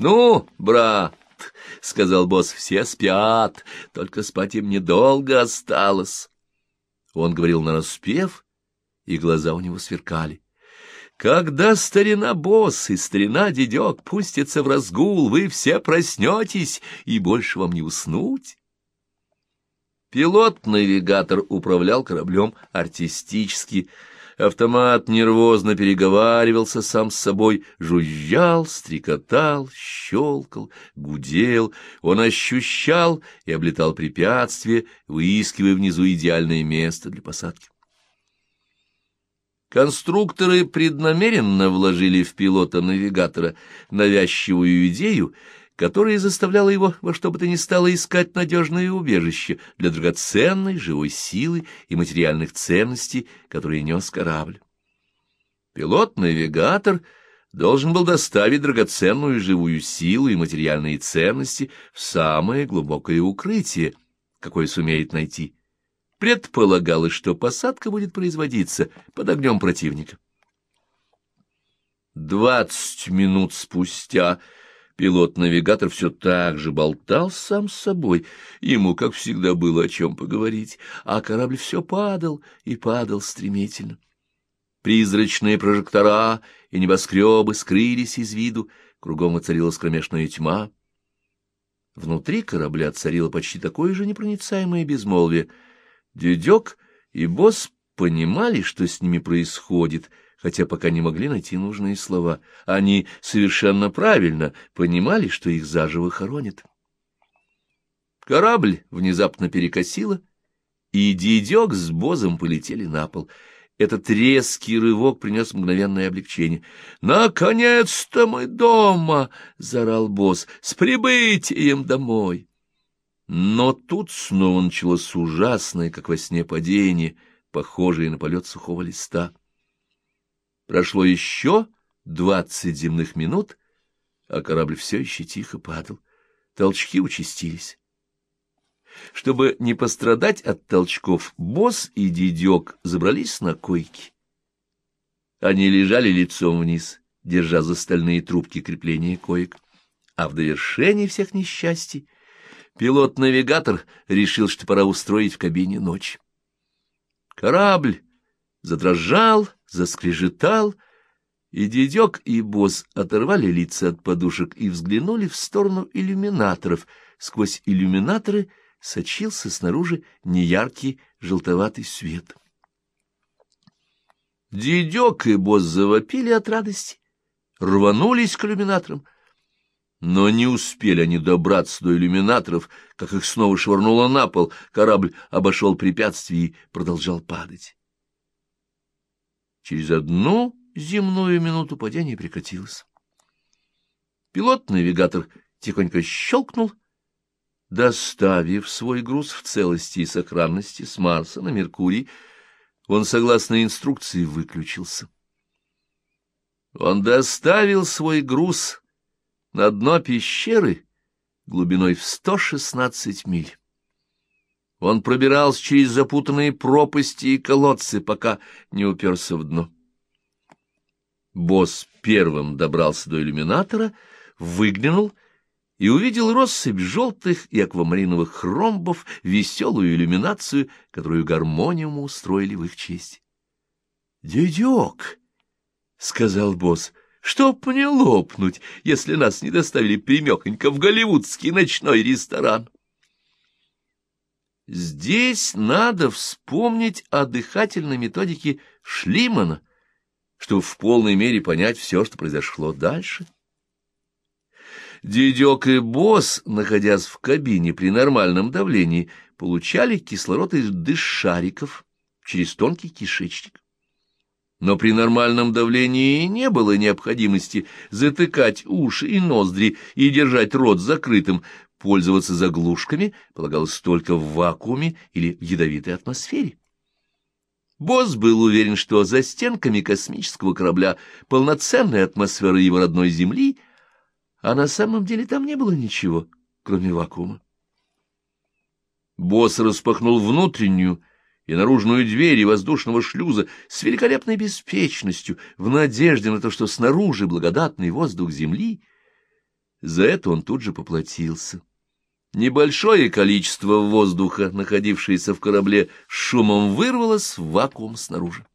Ну, брат, — сказал босс, — все спят, только спать им недолго осталось. Он говорил на распев, и глаза у него сверкали. Когда старина босс и старина дедек пустятся в разгул, вы все проснетесь, и больше вам не уснуть. Пилот-навигатор управлял кораблем артистически. Автомат нервозно переговаривался сам с собой, жужжал, стрекотал, щелкал, гудел. Он ощущал и облетал препятствия, выискивая внизу идеальное место для посадки. Конструкторы преднамеренно вложили в пилота-навигатора навязчивую идею, которая заставляла его во что бы то ни стало искать надежное убежище для драгоценной живой силы и материальных ценностей, которые нес корабль. Пилот-навигатор должен был доставить драгоценную живую силу и материальные ценности в самое глубокое укрытие, какое сумеет найти — предполагалось, что посадка будет производиться под огнем противника. Двадцать минут спустя пилот-навигатор все так же болтал сам с собой. Ему, как всегда, было о чем поговорить, а корабль все падал и падал стремительно. Призрачные прожектора и небоскребы скрылись из виду, кругом воцарилась кромешная тьма. Внутри корабля царило почти такое же непроницаемое безмолвие — Дедек и босс понимали, что с ними происходит, хотя пока не могли найти нужные слова. Они совершенно правильно понимали, что их заживо хоронят. Корабль внезапно перекосило, и дедек с бозом полетели на пол. Этот резкий рывок принес мгновенное облегчение. «Наконец-то мы дома!» — заорал босс. «С прибытием домой!» Но тут снова началось ужасное, как во сне, падение, похожее на полет сухого листа. Прошло еще двадцать земных минут, а корабль все еще тихо падал. Толчки участились. Чтобы не пострадать от толчков, босс и дедек забрались на койки. Они лежали лицом вниз, держа за стальные трубки крепления коек, а в довершении всех несчастий Пилот-навигатор решил, что пора устроить в кабине ночь. Корабль задрожал, заскрежетал, и дедек и босс оторвали лица от подушек и взглянули в сторону иллюминаторов. Сквозь иллюминаторы сочился снаружи неяркий желтоватый свет. Дедек и босс завопили от радости, рванулись к иллюминаторам — но не успели они добраться до иллюминаторов, как их снова швырнуло на пол, корабль обошел препятствие и продолжал падать. Через одну земную минуту падение прекратилось. Пилот-навигатор тихонько щелкнул, доставив свой груз в целости и сохранности с Марса на Меркурий, он, согласно инструкции, выключился. Он доставил свой груз на дно пещеры глубиной в 116 миль. Он пробирался через запутанные пропасти и колодцы, пока не уперся в дно. Босс первым добрался до иллюминатора, выглянул и увидел россыпь желтых и аквамариновых ромбов, веселую иллюминацию, которую гармониуму устроили в их честь. — Дедек! — сказал босс. Чтоб мне лопнуть, если нас не доставили примехонько в голливудский ночной ресторан. Здесь надо вспомнить о дыхательной методике Шлимана, чтобы в полной мере понять все, что произошло дальше. Дедек и босс, находясь в кабине при нормальном давлении, получали кислород из дышариков через тонкий кишечник но при нормальном давлении не было необходимости затыкать уши и ноздри и держать рот закрытым. Пользоваться заглушками полагалось только в вакууме или в ядовитой атмосфере. Босс был уверен, что за стенками космического корабля полноценная атмосфера его родной Земли, а на самом деле там не было ничего, кроме вакуума. Босс распахнул внутреннюю, и наружную дверь и воздушного шлюза с великолепной беспечностью, в надежде на то, что снаружи благодатный воздух земли. За это он тут же поплатился. Небольшое количество воздуха, находившееся в корабле, шумом вырвалось в вакуум снаружи.